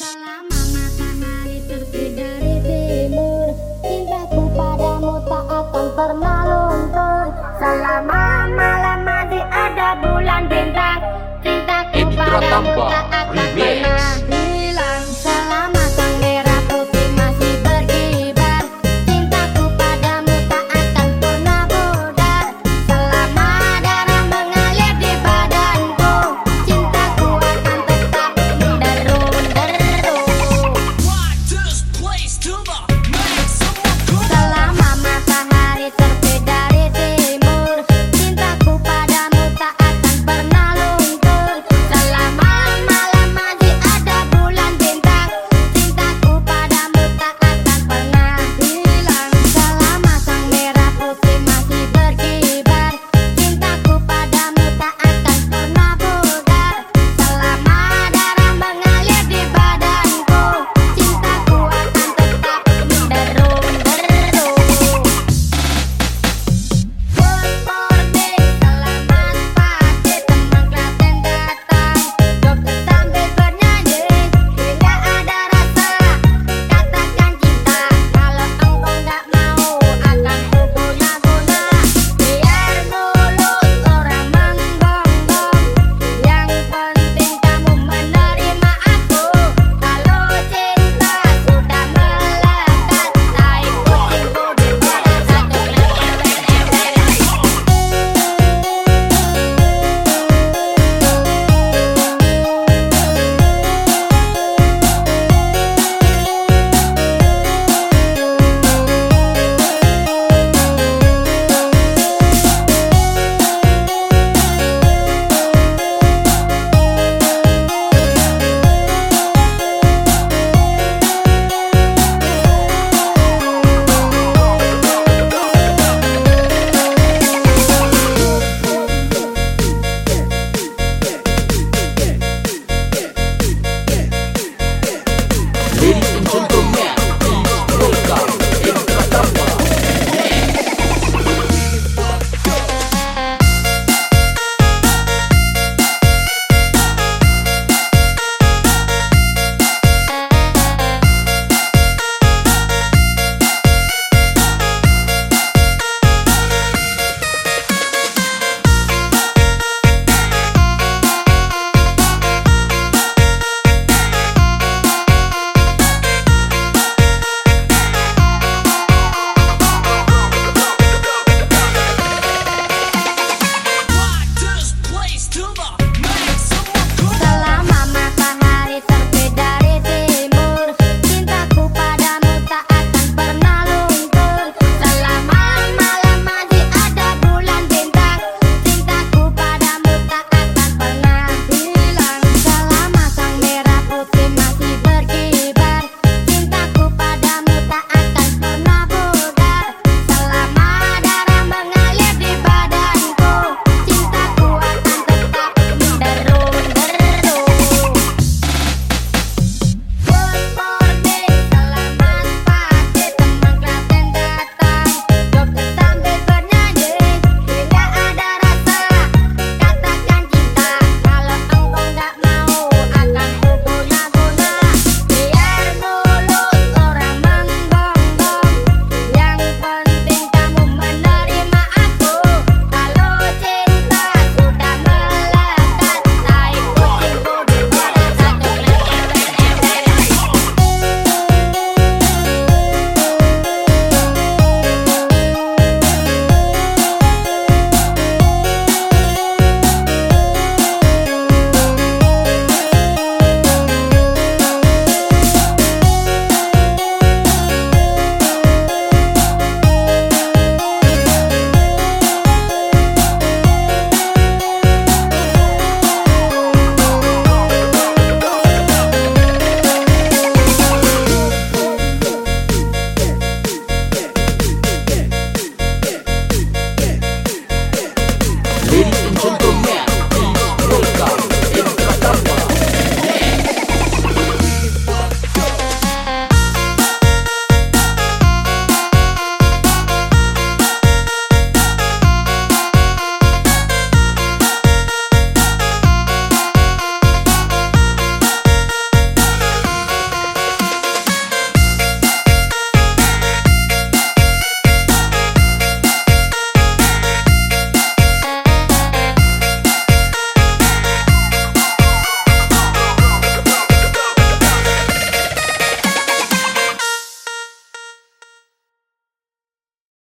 Selama matahari terbit dari timur Cintaku padamu tak akan pernah luntur. Selama malam masih ada bulan bintang Cintaku padamu tak